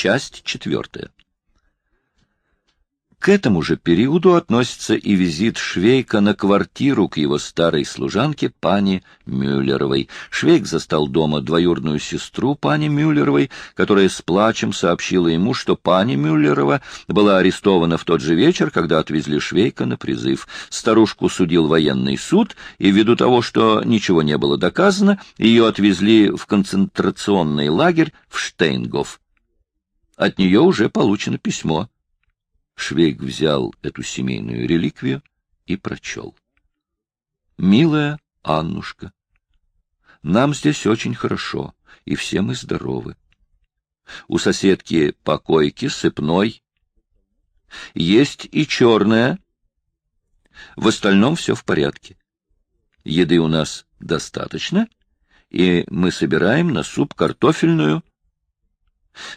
Часть четвертая. К этому же периоду относится и визит Швейка на квартиру к его старой служанке пани Мюллеровой. Швейк застал дома двоюродную сестру пани Мюллеровой, которая с плачем сообщила ему, что пани Мюллерова была арестована в тот же вечер, когда отвезли Швейка на призыв. Старушку судил военный суд, и ввиду того, что ничего не было доказано, ее отвезли в концентрационный лагерь в Штейнгоф. От нее уже получено письмо. Швейк взял эту семейную реликвию и прочел. «Милая Аннушка, нам здесь очень хорошо, и все мы здоровы. У соседки покойки сыпной. Есть и черная. В остальном все в порядке. Еды у нас достаточно, и мы собираем на суп картофельную.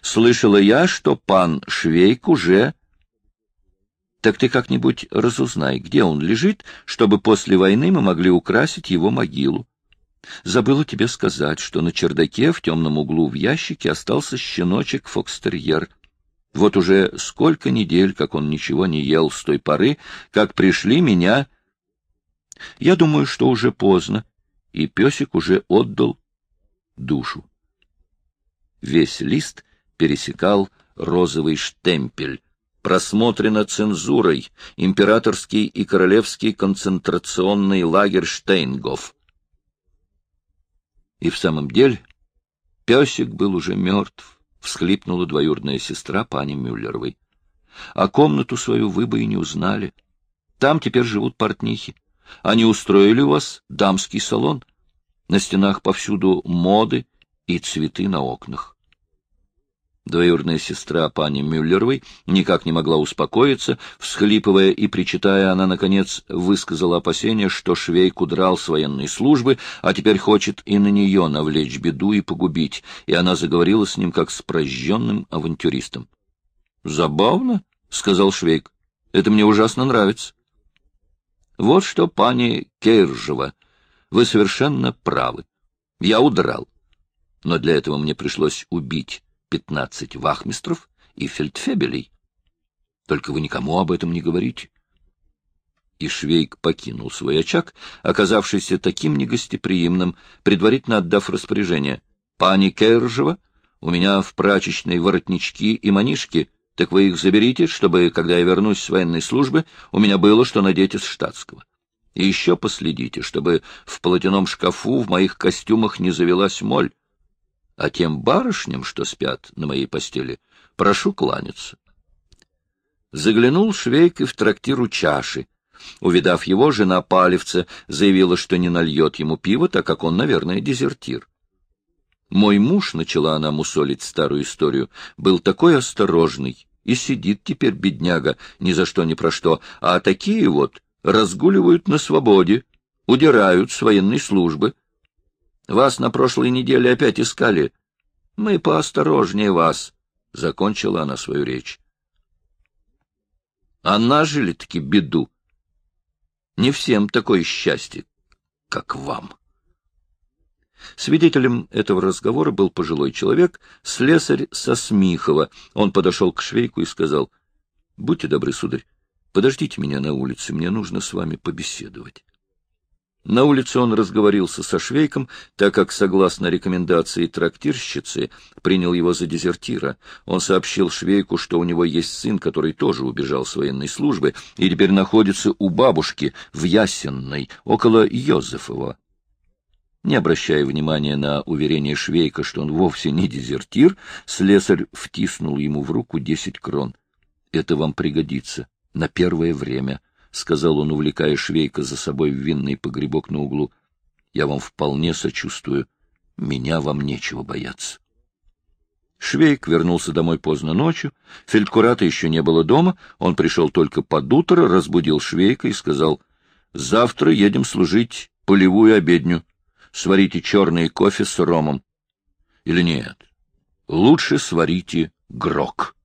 Слышала я, что пан Швейк уже так ты как-нибудь разузнай, где он лежит, чтобы после войны мы могли украсить его могилу. Забыла тебе сказать, что на чердаке в темном углу в ящике остался щеночек фокстерьер. Вот уже сколько недель, как он ничего не ел с той поры, как пришли меня... Я думаю, что уже поздно, и песик уже отдал душу. Весь лист пересекал розовый штемпель, просмотрено цензурой императорский и королевский концентрационный лагерь Штейнгоф. И в самом деле песик был уже мертв, всхлипнула двоюродная сестра пани Мюллеровой. А комнату свою вы бы и не узнали. Там теперь живут портнихи. Они устроили у вас дамский салон. На стенах повсюду моды и цветы на окнах. Двоюродная сестра пани Мюллеровой никак не могла успокоиться. Всхлипывая и причитая, она, наконец, высказала опасение, что Швейк удрал с военной службы, а теперь хочет и на нее навлечь беду и погубить, и она заговорила с ним как с прожженным авантюристом. — Забавно, — сказал Швейк. — Это мне ужасно нравится. — Вот что, пани Кейржева, вы совершенно правы. Я удрал. Но для этого мне пришлось убить пятнадцать вахмистров и фельдфебелей. Только вы никому об этом не говорите. И Швейк покинул свой очаг, оказавшийся таким негостеприимным, предварительно отдав распоряжение. «Пани Кержева, у меня в прачечной воротнички и манишки, так вы их заберите, чтобы, когда я вернусь с военной службы, у меня было что надеть из штатского. И еще последите, чтобы в полотяном шкафу в моих костюмах не завелась моль а тем барышням, что спят на моей постели, прошу кланяться. Заглянул Швейк и в трактиру чаши. Увидав его, жена Палевца заявила, что не нальет ему пива, так как он, наверное, дезертир. Мой муж, — начала она мусолить старую историю, — был такой осторожный, и сидит теперь бедняга ни за что ни про что, а такие вот разгуливают на свободе, удирают с военной службы, вас на прошлой неделе опять искали. Мы поосторожнее вас, — закончила она свою речь. А нажили-таки беду. Не всем такое счастье, как вам. Свидетелем этого разговора был пожилой человек, слесарь Сосмихова. Он подошел к швейку и сказал, — Будьте добры, сударь, подождите меня на улице, мне нужно с вами побеседовать. На улице он разговорился со Швейком, так как, согласно рекомендации трактирщицы, принял его за дезертира. Он сообщил Швейку, что у него есть сын, который тоже убежал с военной службы и теперь находится у бабушки в Ясенной, около Йозефова. Не обращая внимания на уверение Швейка, что он вовсе не дезертир, слесарь втиснул ему в руку десять крон. — Это вам пригодится на первое время, —— сказал он, увлекая Швейка за собой в винный погребок на углу. — Я вам вполне сочувствую. Меня вам нечего бояться. Швейк вернулся домой поздно ночью. Фельдкурата еще не было дома. Он пришел только под утро, разбудил Швейка и сказал, — Завтра едем служить полевую обедню. Сварите черный кофе с ромом. Или нет, лучше сварите грок.